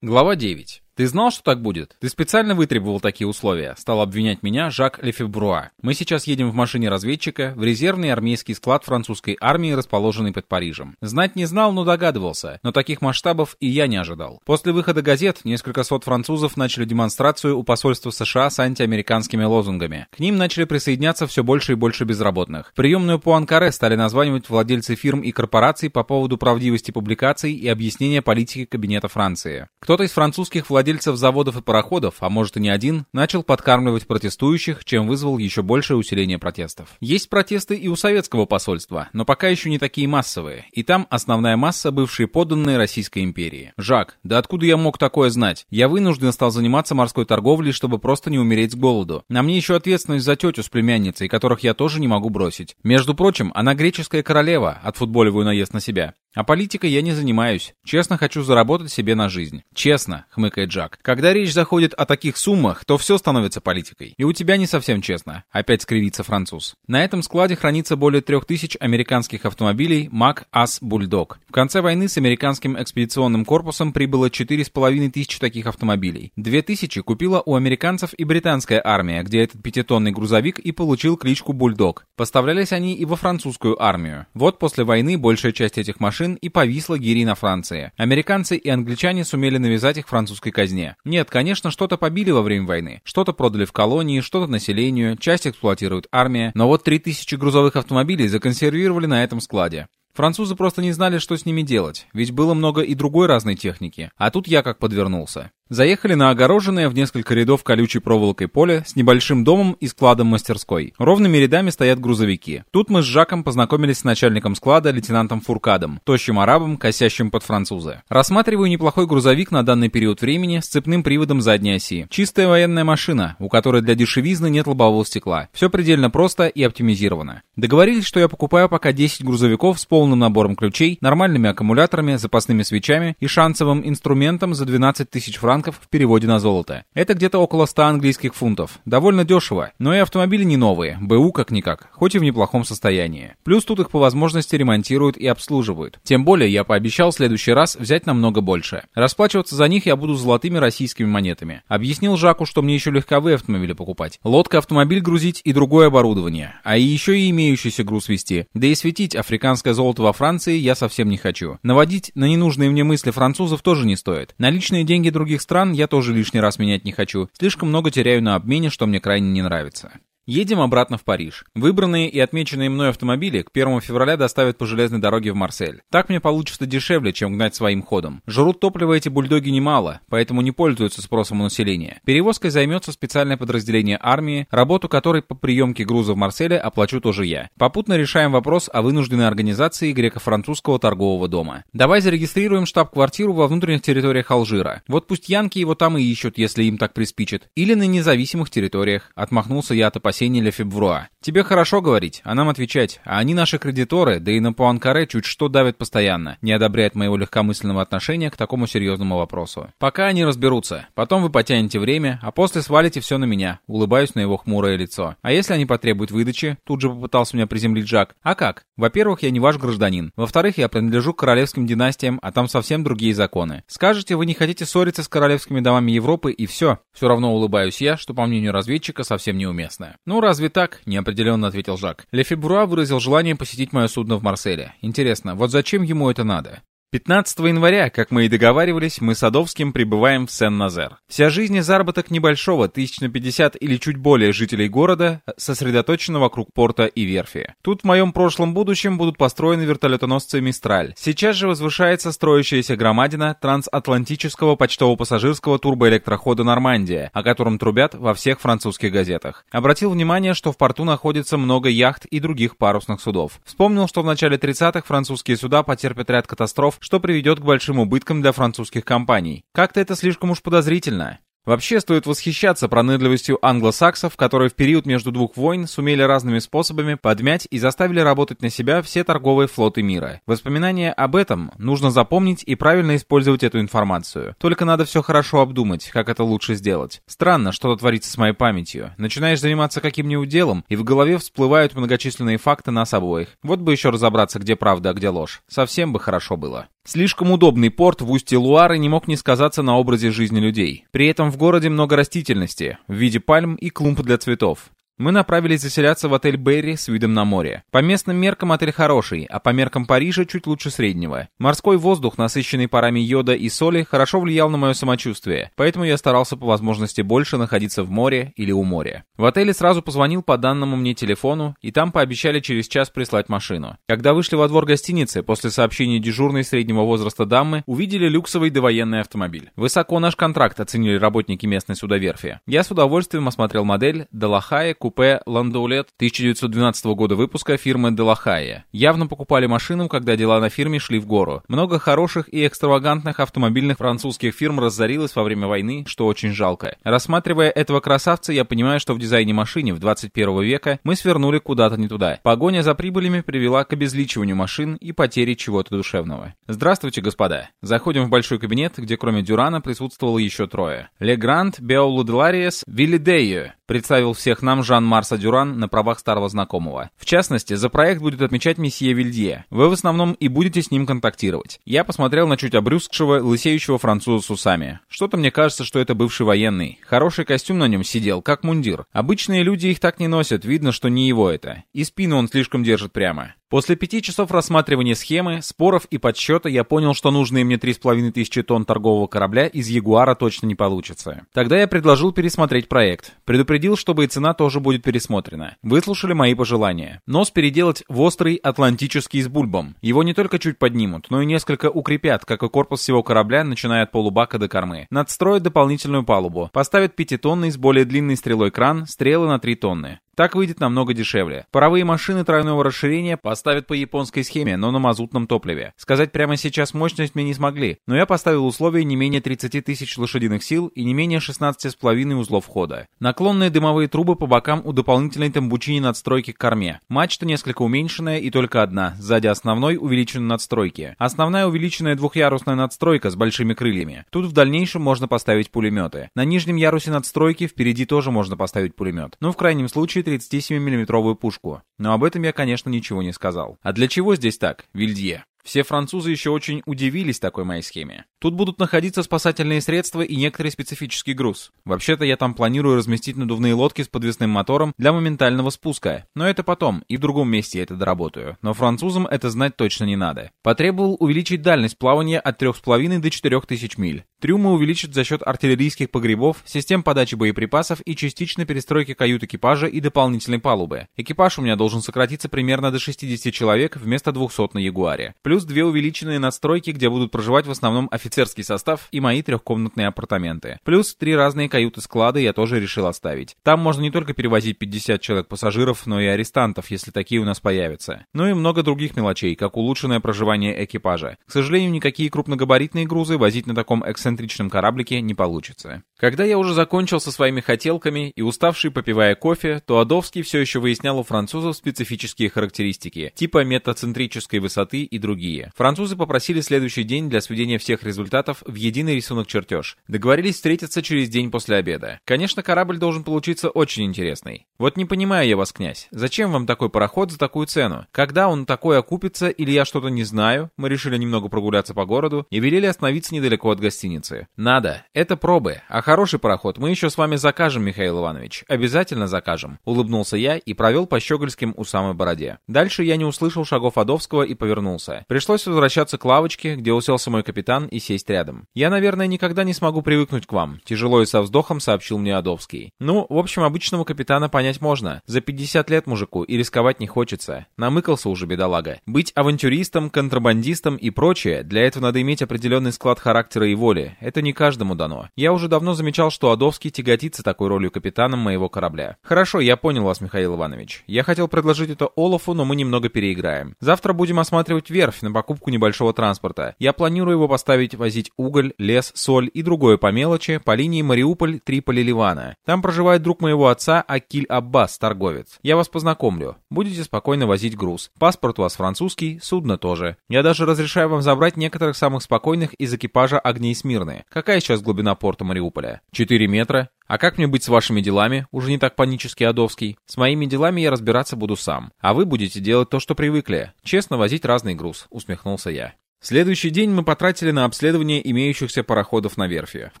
Глава 9. «Ты знал, что так будет? Ты специально вытребовал такие условия», — стал обвинять меня Жак Лефебруа. «Мы сейчас едем в машине разведчика в резервный армейский склад французской армии, расположенный под Парижем. Знать не знал, но догадывался, но таких масштабов и я не ожидал. После выхода газет несколько сот французов начали демонстрацию у посольства США с антиамериканскими лозунгами. К ним начали присоединяться все больше и больше безработных. Приемную Пуанкаре стали названивать владельцы фирм и корпораций по поводу правдивости публикаций и объяснения политики Кабинета Франции. Кто-то из французских владельцев владельцев заводов и пароходов, а может и не один, начал подкармливать протестующих, чем вызвал еще большее усиление протестов. Есть протесты и у советского посольства, но пока еще не такие массовые, и там основная масса бывшие подданные Российской империи. Жак, да откуда я мог такое знать? Я вынужден стал заниматься морской торговлей, чтобы просто не умереть с голоду. На мне еще ответственность за тетю с племянницей, которых я тоже не могу бросить. Между прочим, она греческая королева, отфутболиваю наезд на себя. А политикой я не занимаюсь. Честно хочу заработать себе на жизнь. Честно, хмыкает Джак. Когда речь заходит о таких суммах, то все становится политикой. И у тебя не совсем честно. Опять скривится француз. На этом складе хранится более трех тысяч американских автомобилей Mac As Bulldog. В конце войны с американским экспедиционным корпусом прибыло четыре с половиной тысячи таких автомобилей. Две тысячи купила у американцев и британская армия, где этот пятитонный грузовик и получил кличку Бульдог. Поставлялись они и во французскую армию. Вот после войны большая часть этих машин машин и повисла гири на Франции. Американцы и англичане сумели навязать их французской казне. Нет, конечно, что-то побили во время войны, что-то продали в колонии, что-то населению, часть эксплуатирует армия, но вот 3000 грузовых автомобилей законсервировали на этом складе. Французы просто не знали, что с ними делать, ведь было много и другой разной техники, а тут я как подвернулся. Заехали на огороженное в несколько рядов колючей проволокой поле с небольшим домом и складом мастерской. Ровными рядами стоят грузовики. Тут мы с Жаком познакомились с начальником склада, лейтенантом Фуркадом, тощим арабом, косящим под француза. Рассматриваю неплохой грузовик на данный период времени с цепным приводом задней оси. Чистая военная машина, у которой для дешевизны нет лобового стекла. Все предельно просто и оптимизировано. Договорились, что я покупаю пока 10 грузовиков с полным набором ключей, нормальными аккумуляторами, запасными свечами и шансовым инструментом за 12 тысяч франков франков в переводе на золото. Это где-то около 100 английских фунтов. Довольно дешево, но и автомобили не новые, БУ как-никак, хоть и в неплохом состоянии. Плюс тут их по возможности ремонтируют и обслуживают. Тем более я пообещал в следующий раз взять намного больше. Расплачиваться за них я буду золотыми российскими монетами. Объяснил Жаку, что мне еще легковые автомобили покупать. Лодка, автомобиль грузить и другое оборудование. А еще и имеющийся груз вести. Да и светить африканское золото во Франции я совсем не хочу. Наводить на ненужные мне мысли французов тоже не стоит. Наличные деньги других стран я тоже лишний раз менять не хочу. Слишком много теряю на обмене, что мне крайне не нравится. Едем обратно в Париж. Выбранные и отмеченные мной автомобили к 1 февраля доставят по железной дороге в Марсель. Так мне получится дешевле, чем гнать своим ходом. Жрут топливо эти бульдоги немало, поэтому не пользуются спросом у населения. Перевозкой займется специальное подразделение армии, работу которой по приемке груза в Марселе оплачу тоже я. Попутно решаем вопрос о вынужденной организации греко-французского торгового дома. Давай зарегистрируем штаб-квартиру во внутренних территориях Алжира. Вот пусть янки его там и ищут, если им так приспичит. Или на независимых территориях. Отмахнулся я от опасения спасения Ле Фебруа. Тебе хорошо говорить, а нам отвечать. А они наши кредиторы, да и на Пуанкаре чуть что давят постоянно, не одобряет моего легкомысленного отношения к такому серьезному вопросу. Пока они разберутся. Потом вы потянете время, а после свалите все на меня. Улыбаюсь на его хмурое лицо. А если они потребуют выдачи? Тут же попытался меня приземлить Жак. А как? Во-первых, я не ваш гражданин. Во-вторых, я принадлежу к королевским династиям, а там совсем другие законы. Скажете, вы не хотите ссориться с королевскими домами Европы, и все. Все равно улыбаюсь я, что, по мнению разведчика, совсем неуместно. «Ну, разве так?» — неопределенно ответил Жак. Ле Фебруа выразил желание посетить мое судно в Марселе. Интересно, вот зачем ему это надо? 15 января, как мы и договаривались, мы с Садовским прибываем в Сен-Назер. Вся жизнь и заработок небольшого, тысяч на 50 или чуть более жителей города, сосредоточена вокруг порта и верфи. Тут в моем прошлом будущем будут построены вертолетоносцы «Мистраль». Сейчас же возвышается строящаяся громадина трансатлантического почтово-пассажирского турбоэлектрохода «Нормандия», о котором трубят во всех французских газетах. Обратил внимание, что в порту находится много яхт и других парусных судов. Вспомнил, что в начале 30-х французские суда потерпят ряд катастроф что приведет к большим убыткам для французских компаний. Как-то это слишком уж подозрительно. Вообще стоит восхищаться пронырливостью англосаксов, которые в период между двух войн сумели разными способами подмять и заставили работать на себя все торговые флоты мира. Воспоминания об этом нужно запомнить и правильно использовать эту информацию. Только надо все хорошо обдумать, как это лучше сделать. Странно, что-то творится с моей памятью. Начинаешь заниматься каким-нибудь делом, и в голове всплывают многочисленные факты нас обоих. Вот бы еще разобраться, где правда, а где ложь. Совсем бы хорошо было. Слишком удобный порт в устье Луары не мог не сказаться на образе жизни людей. При этом в городе много растительности в виде пальм и клумб для цветов. Мы направились заселяться в отель Берри с видом на море. По местным меркам отель хороший, а по меркам Парижа чуть лучше среднего. Морской воздух, насыщенный парами йода и соли, хорошо влиял на мое самочувствие, поэтому я старался по возможности больше находиться в море или у моря. В отеле сразу позвонил по данному мне телефону, и там пообещали через час прислать машину. Когда вышли во двор гостиницы, после сообщения дежурной среднего возраста дамы, увидели люксовый довоенный автомобиль. Высоко наш контракт оценили работники местной судоверфи. Я с удовольствием осмотрел модель Далахая купе «Ландоулет» 1912 года выпуска фирмы «Делахайя». Явно покупали машину, когда дела на фирме шли в гору. Много хороших и экстравагантных автомобильных французских фирм разорилось во время войны, что очень жалко. Рассматривая этого красавца, я понимаю, что в дизайне машины в 21 века мы свернули куда-то не туда. Погоня за прибылями привела к обезличиванию машин и потере чего-то душевного. Здравствуйте, господа. Заходим в большой кабинет, где кроме Дюрана присутствовало еще трое. Легрант, Беолуделариес, Виллидейо, представил всех нам Жан Марса Дюран на правах старого знакомого. В частности, за проект будет отмечать месье Вильдье. Вы в основном и будете с ним контактировать. Я посмотрел на чуть обрюзгшего, лысеющего француза с усами. Что-то мне кажется, что это бывший военный. Хороший костюм на нем сидел, как мундир. Обычные люди их так не носят, видно, что не его это. И спину он слишком держит прямо. После пяти часов рассматривания схемы, споров и подсчета я понял, что нужные мне 3,5 тысячи тонн торгового корабля из Ягуара точно не получится. Тогда я предложил пересмотреть проект. Предупредил, чтобы и цена тоже будет пересмотрена. Выслушали мои пожелания. Нос переделать в острый атлантический с бульбом. Его не только чуть поднимут, но и несколько укрепят, как и корпус всего корабля, начиная от полубака до кормы. Надстроят дополнительную палубу. Поставят пятитонный с более длинной стрелой кран, стрелы на 3 тонны. Так выйдет намного дешевле. Паровые машины тройного расширения поставят по японской схеме, но на мазутном топливе. Сказать прямо сейчас мощность мне не смогли, но я поставил условие не менее 30 тысяч лошадиных сил и не менее 16,5 узлов хода. Наклонные дымовые трубы по бокам у дополнительной тамбучини надстройки к корме. Мачта несколько уменьшенная и только одна, сзади основной увеличенной надстройки. Основная увеличенная двухъярусная надстройка с большими крыльями. Тут в дальнейшем можно поставить пулеметы. На нижнем ярусе надстройки впереди тоже можно поставить пулемет. Но в крайнем случае 37 миллиметровую пушку. Но об этом я, конечно, ничего не сказал. А для чего здесь так, Вильдье? Все французы еще очень удивились такой моей схеме. Тут будут находиться спасательные средства и некоторый специфический груз. Вообще-то я там планирую разместить надувные лодки с подвесным мотором для моментального спуска. Но это потом, и в другом месте я это доработаю. Но французам это знать точно не надо. Потребовал увеличить дальность плавания от 3,5 до 4000 миль. Трюмы увеличат за счет артиллерийских погребов, систем подачи боеприпасов и частичной перестройки кают экипажа и дополнительной палубы. Экипаж у меня должен сократиться примерно до 60 человек вместо 200 на Ягуаре. Плюс две увеличенные надстройки, где будут проживать в основном офицерский состав и мои трехкомнатные апартаменты. Плюс три разные каюты-склады я тоже решил оставить. Там можно не только перевозить 50 человек пассажиров, но и арестантов, если такие у нас появятся. Ну и много других мелочей, как улучшенное проживание экипажа. К сожалению, никакие крупногабаритные грузы возить на таком эксцентричном кораблике не получится. Когда я уже закончил со своими хотелками и уставший попивая кофе, то Адовский все еще выяснял у французов специфические характеристики, типа метацентрической высоты и другие. Французы попросили следующий день для сведения всех результатов в единый рисунок-чертеж. Договорились встретиться через день после обеда. Конечно, корабль должен получиться очень интересный. Вот не понимаю я вас, князь, зачем вам такой пароход за такую цену? Когда он такой окупится или я что-то не знаю? Мы решили немного прогуляться по городу и велели остановиться недалеко от гостиницы. Надо. Это пробы. А хороший пароход мы еще с вами закажем, Михаил Иванович. Обязательно закажем. Улыбнулся я и провел по щегольским у самой бороде. Дальше я не услышал шагов Адовского и повернулся. Пришлось возвращаться к лавочке, где уселся мой капитан, и сесть рядом. Я, наверное, никогда не смогу привыкнуть к вам. Тяжело и со вздохом сообщил мне Адовский. Ну, в общем, обычного капитана понять можно. За 50 лет мужику и рисковать не хочется. Намыкался уже бедолага. Быть авантюристом, контрабандистом и прочее, для этого надо иметь определенный склад характера и воли это не каждому дано. Я уже давно замечал, что Адовский тяготится такой ролью капитаном моего корабля. Хорошо, я понял вас, Михаил Иванович. Я хотел предложить это Олафу, но мы немного переиграем. Завтра будем осматривать верфь на покупку небольшого транспорта. Я планирую его поставить возить уголь, лес, соль и другое по мелочи по линии Мариуполь, Триполи, Ливана. Там проживает друг моего отца Акиль Аббас, торговец. Я вас познакомлю. Будете спокойно возить груз. Паспорт у вас французский, судно тоже. Я даже разрешаю вам забрать некоторых самых спокойных из экипажа огней Смирны. Какая сейчас глубина порта Мариуполя? 4 метра? А как мне быть с вашими делами? Уже не так панически Адовский. С моими делами я разбираться буду сам. А вы будете делать то, что привыкли. Честно возить разный груз, усмехнулся я. Следующий день мы потратили на обследование имеющихся пароходов на верфи. В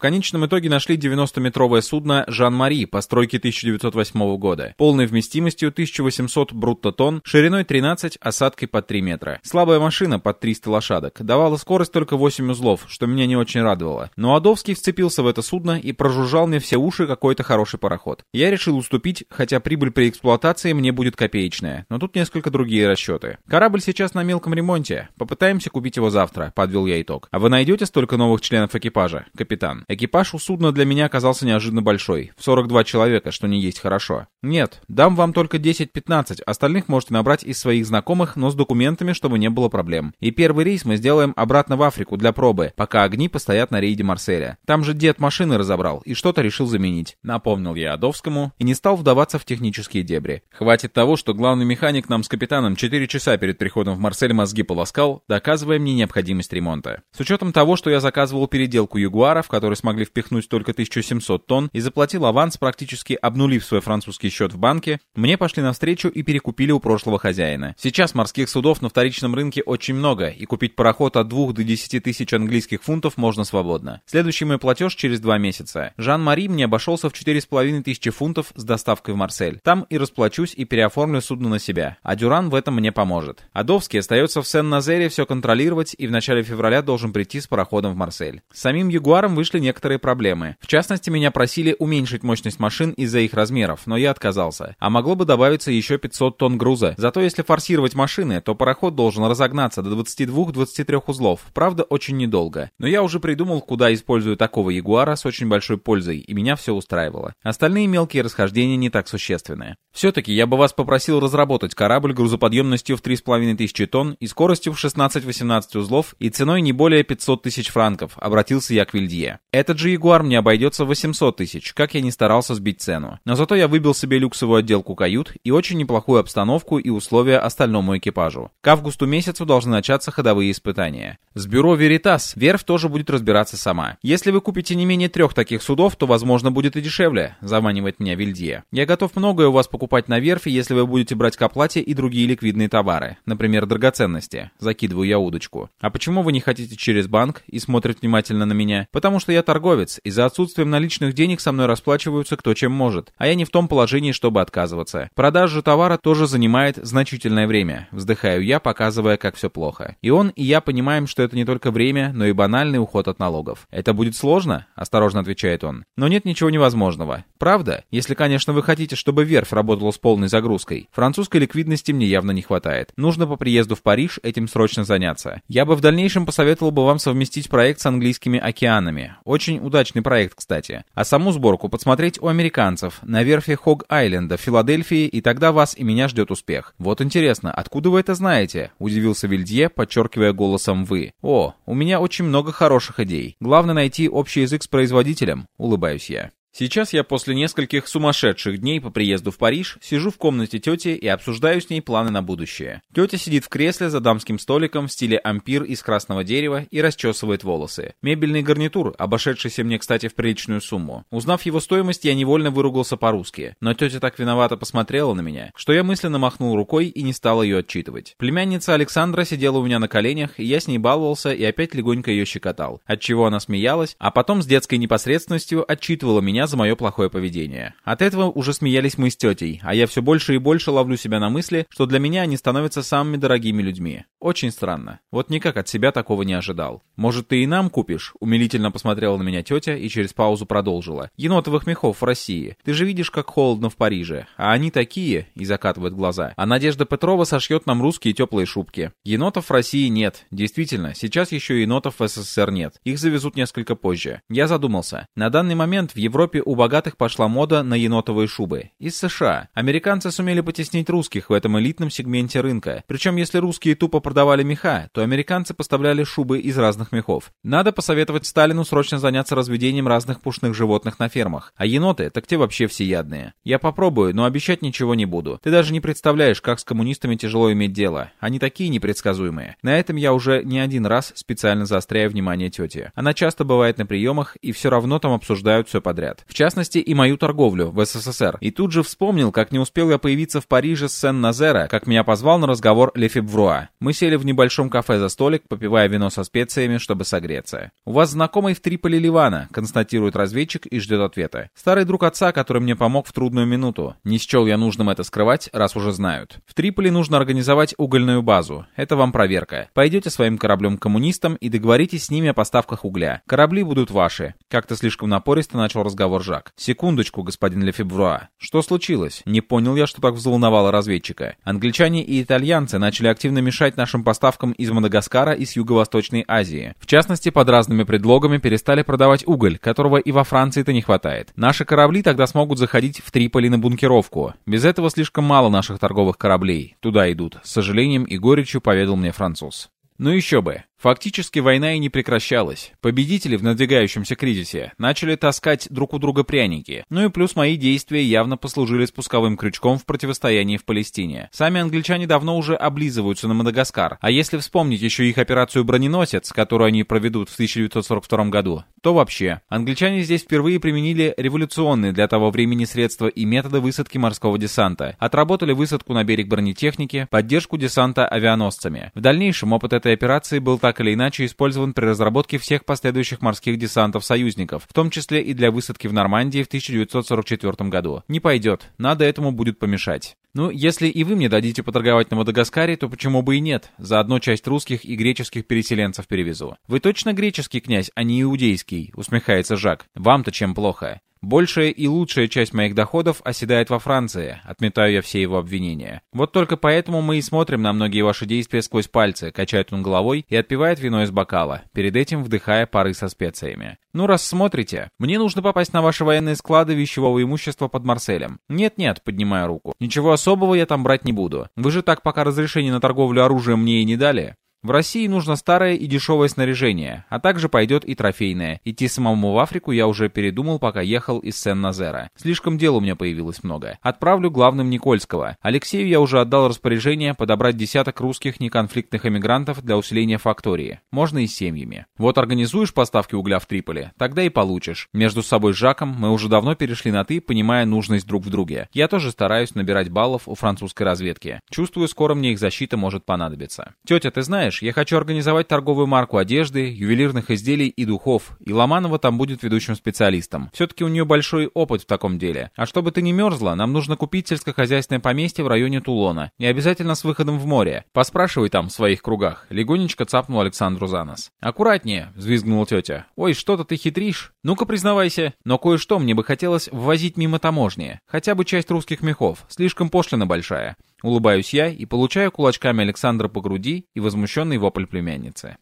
конечном итоге нашли 90-метровое судно «Жан-Мари» постройки 1908 года, полной вместимостью 1800 брутто-тонн, шириной 13, осадкой под 3 метра. Слабая машина под 300 лошадок, давала скорость только 8 узлов, что меня не очень радовало. Но Адовский вцепился в это судно и прожужжал мне все уши какой-то хороший пароход. Я решил уступить, хотя прибыль при эксплуатации мне будет копеечная, но тут несколько другие расчеты. Корабль сейчас на мелком ремонте, попытаемся купить его завтра, подвел я итог. А вы найдете столько новых членов экипажа, капитан? Экипаж у судна для меня оказался неожиданно большой, в 42 человека, что не есть хорошо. Нет, дам вам только 10-15, остальных можете набрать из своих знакомых, но с документами, чтобы не было проблем. И первый рейс мы сделаем обратно в Африку для пробы, пока огни постоят на рейде Марселя. Там же дед машины разобрал и что-то решил заменить. Напомнил я Адовскому и не стал вдаваться в технические дебри. Хватит того, что главный механик нам с капитаном 4 часа перед приходом в Марсель мозги полоскал, доказывая мне необходимость ремонта. С учетом того, что я заказывал переделку Ягуаров, которые смогли впихнуть только 1700 тонн, и заплатил аванс, практически обнулив свой французский счет в банке, мне пошли навстречу и перекупили у прошлого хозяина. Сейчас морских судов на вторичном рынке очень много, и купить пароход от 2 до 10 тысяч английских фунтов можно свободно. Следующий мой платеж через два месяца. Жан-Мари мне обошелся в 4,5 тысячи фунтов с доставкой в Марсель. Там и расплачусь и переоформлю судно на себя. А Дюран в этом мне поможет. Адовский остается в Сен-Назере все контролировать и в начале февраля должен прийти с пароходом в Марсель. С самим Ягуаром вышли некоторые проблемы. В частности, меня просили уменьшить мощность машин из-за их размеров, но я отказался. А могло бы добавиться еще 500 тонн груза. Зато если форсировать машины, то пароход должен разогнаться до 22-23 узлов. Правда, очень недолго. Но я уже придумал, куда использую такого Ягуара с очень большой пользой, и меня все устраивало. Остальные мелкие расхождения не так существенные. Все-таки я бы вас попросил разработать корабль грузоподъемностью в 3500 тонн и скоростью в 16-18 узлов и ценой не более 500 тысяч франков, обратился я к Вильдье. Этот же Ягуар мне обойдется в 800 тысяч, как я не старался сбить цену. Но зато я выбил себе люксовую отделку кают и очень неплохую обстановку и условия остальному экипажу. К августу месяцу должны начаться ходовые испытания. С бюро Veritas верфь тоже будет разбираться сама. Если вы купите не менее трех таких судов, то возможно будет и дешевле, заманивает меня Вильдье. Я готов многое у вас покупать на верфи, если вы будете брать к оплате и другие ликвидные товары, например, драгоценности. Закидываю я удочку. А почему вы не хотите через банк и смотрят внимательно на меня? Потому что я торговец, и за отсутствием наличных денег со мной расплачиваются кто чем может, а я не в том положении, чтобы отказываться. Продажа товара тоже занимает значительное время. Вздыхаю я, показывая, как все плохо. И он, и я понимаем, что это не только время, но и банальный уход от налогов. Это будет сложно? Осторожно отвечает он. Но нет ничего невозможного. Правда? Если, конечно, вы хотите, чтобы верфь работала с полной загрузкой. Французской ликвидности мне явно не хватает. Нужно по приезду в Париж этим срочно заняться. Я бы в дальнейшем посоветовал бы вам совместить проект с английскими океанами. Очень удачный проект, кстати. А саму сборку подсмотреть у американцев на верфи Хог-Айленда в Филадельфии, и тогда вас и меня ждет успех. Вот интересно, откуда вы это знаете? Удивился Вильдье, подчеркивая голосом «вы». О, у меня очень много хороших идей. Главное найти общий язык с производителем. Улыбаюсь я. Сейчас я после нескольких сумасшедших дней по приезду в Париж сижу в комнате тети и обсуждаю с ней планы на будущее. Тетя сидит в кресле за дамским столиком в стиле ампир из красного дерева и расчесывает волосы. Мебельный гарнитур, обошедшийся мне, кстати, в приличную сумму. Узнав его стоимость, я невольно выругался по-русски. Но тетя так виновато посмотрела на меня, что я мысленно махнул рукой и не стал ее отчитывать. Племянница Александра сидела у меня на коленях, и я с ней баловался и опять легонько ее щекотал. Отчего она смеялась, а потом с детской непосредственностью отчитывала меня за мое плохое поведение. От этого уже смеялись мы с тетей, а я все больше и больше ловлю себя на мысли, что для меня они становятся самыми дорогими людьми. Очень странно. Вот никак от себя такого не ожидал. Может, ты и нам купишь? Умилительно посмотрела на меня тетя и через паузу продолжила. Енотовых мехов в России. Ты же видишь, как холодно в Париже. А они такие, и закатывает глаза. А Надежда Петрова сошьет нам русские теплые шубки. Енотов в России нет. Действительно, сейчас еще енотов в СССР нет. Их завезут несколько позже. Я задумался. На данный момент в Европе у богатых пошла мода на енотовые шубы. Из США. Американцы сумели потеснить русских в этом элитном сегменте рынка. Причем, если русские тупо продавали меха, то американцы поставляли шубы из разных мехов. Надо посоветовать Сталину срочно заняться разведением разных пушных животных на фермах. А еноты, так те вообще всеядные. Я попробую, но обещать ничего не буду. Ты даже не представляешь, как с коммунистами тяжело иметь дело. Они такие непредсказуемые. На этом я уже не один раз специально заостряю внимание тети. Она часто бывает на приемах, и все равно там обсуждают все подряд. Взгляд. В частности, и мою торговлю в СССР. И тут же вспомнил, как не успел я появиться в Париже с Сен-Назера, как меня позвал на разговор Лефебвруа. Мы сели в небольшом кафе за столик, попивая вино со специями, чтобы согреться. «У вас знакомый в Триполи Ливана», — констатирует разведчик и ждет ответа. «Старый друг отца, который мне помог в трудную минуту. Не счел я нужным это скрывать, раз уже знают. В Триполи нужно организовать угольную базу. Это вам проверка. Пойдете своим кораблем к коммунистам и договоритесь с ними о поставках угля. Корабли будут ваши. Как-то слишком напористо начал разговор Жак. Секундочку, господин Лефебвруа. Что случилось? Не понял я, что так взволновало разведчика. Англичане и итальянцы начали активно мешать нашим поставкам из Мадагаскара и с Юго-Восточной Азии. В частности, под разными предлогами перестали продавать уголь, которого и во Франции-то не хватает. Наши корабли тогда смогут заходить в Триполи на бункеровку. Без этого слишком мало наших торговых кораблей. Туда идут. С сожалением и горечью поведал мне француз. Ну еще бы. Фактически война и не прекращалась. Победители в надвигающемся кризисе начали таскать друг у друга пряники. Ну и плюс мои действия явно послужили спусковым крючком в противостоянии в Палестине. Сами англичане давно уже облизываются на Мадагаскар. А если вспомнить еще их операцию «Броненосец», которую они проведут в 1942 году, то вообще. Англичане здесь впервые применили революционные для того времени средства и методы высадки морского десанта. Отработали высадку на берег бронетехники, поддержку десанта авианосцами. В дальнейшем опыт этой операции был так или иначе использован при разработке всех последующих морских десантов союзников, в том числе и для высадки в Нормандии в 1944 году. Не пойдет, надо этому будет помешать. Ну, если и вы мне дадите поторговать на Мадагаскаре, то почему бы и нет? Заодно часть русских и греческих переселенцев перевезу. Вы точно греческий князь, а не иудейский, усмехается Жак. Вам-то чем плохо? Большая и лучшая часть моих доходов оседает во Франции, отметаю я все его обвинения. Вот только поэтому мы и смотрим на многие ваши действия сквозь пальцы, качает он головой и отпивает вино из бокала, перед этим вдыхая пары со специями. Ну раз смотрите, мне нужно попасть на ваши военные склады вещевого имущества под Марселем. Нет-нет, поднимая руку. Ничего особого я там брать не буду. Вы же так пока разрешение на торговлю оружием мне и не дали. В России нужно старое и дешевое снаряжение, а также пойдет и трофейное. Идти самому в Африку я уже передумал, пока ехал из Сен-Назера. Слишком дел у меня появилось много. Отправлю главным Никольского. Алексею я уже отдал распоряжение подобрать десяток русских неконфликтных эмигрантов для усиления фактории. Можно и с семьями. Вот организуешь поставки угля в Триполи, тогда и получишь. Между собой с Жаком мы уже давно перешли на «ты», понимая нужность друг в друге. Я тоже стараюсь набирать баллов у французской разведки. Чувствую, скоро мне их защита может понадобиться. Тетя, ты знаешь, знаешь, я хочу организовать торговую марку одежды, ювелирных изделий и духов, и Ломанова там будет ведущим специалистом. Все-таки у нее большой опыт в таком деле. А чтобы ты не мерзла, нам нужно купить сельскохозяйственное поместье в районе Тулона. И обязательно с выходом в море. Поспрашивай там в своих кругах. Легонечко цапнул Александру за нос. Аккуратнее, взвизгнула тетя. Ой, что-то ты хитришь. Ну-ка признавайся. Но кое-что мне бы хотелось ввозить мимо таможни. Хотя бы часть русских мехов. Слишком пошлина большая. Улыбаюсь я и получаю кулачками Александра по груди и возмущенный вопль племянницы.